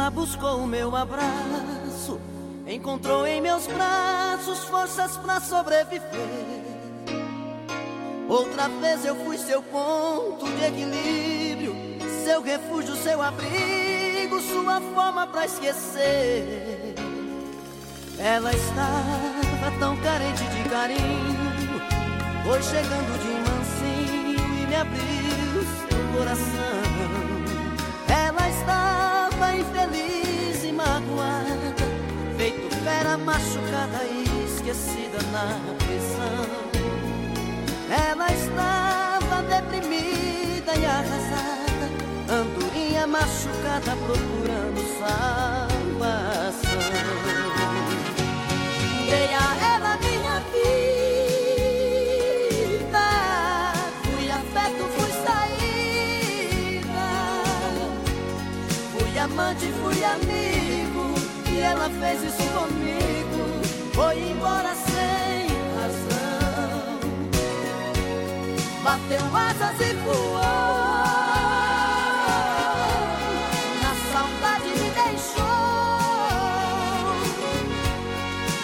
Ela buscou o meu abraço, encontrou em meus braços forças para sobreviver. Outra vez eu fui seu ponto de equilíbrio, seu refúgio, seu abrigo, sua forma para esquecer. Ela estava tão carente de carinho, foi chegando de mansinho e me abriu machucada e esquecida na prisão. Ela estava deprimida e arrasada, andorinha machucada procurando salvação. Dei a ela minha vida, fui afeto, fui saída, fui amante, fui amigo, e ela fez isso comigo, foi embora sem razão, bateu asas e voou. Na saudade me deixou.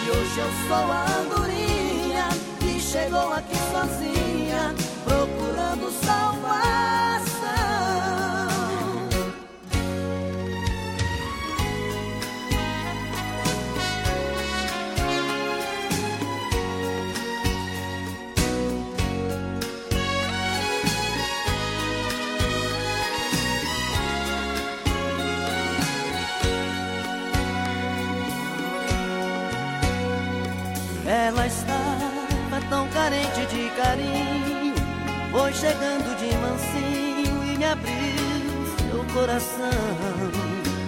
E hoje eu sou a andorinha que chegou aqui sozinha, Ela estava tão carente de carinho, foi chegando de mansinho e me abriu seu coração.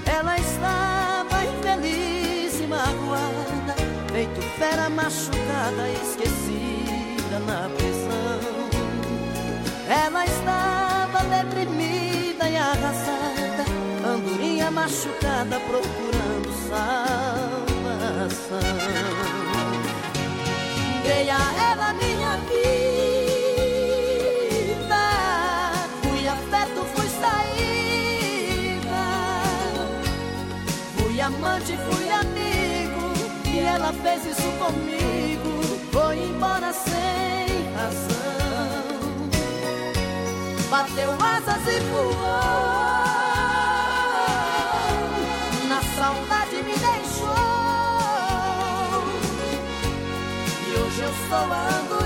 Ela estava infeliz e magoada, feito fera machucada, esquecida na prisão. Ela estava deprimida e arrasada, andorinha machucada, procurando salvação. Dei a ela minha vida, fui afeto, fui saída, fui amante, fui amigo, e ela fez isso comigo, foi embora sem razão, bateu asas e voou, na saudade me deixou. Hoje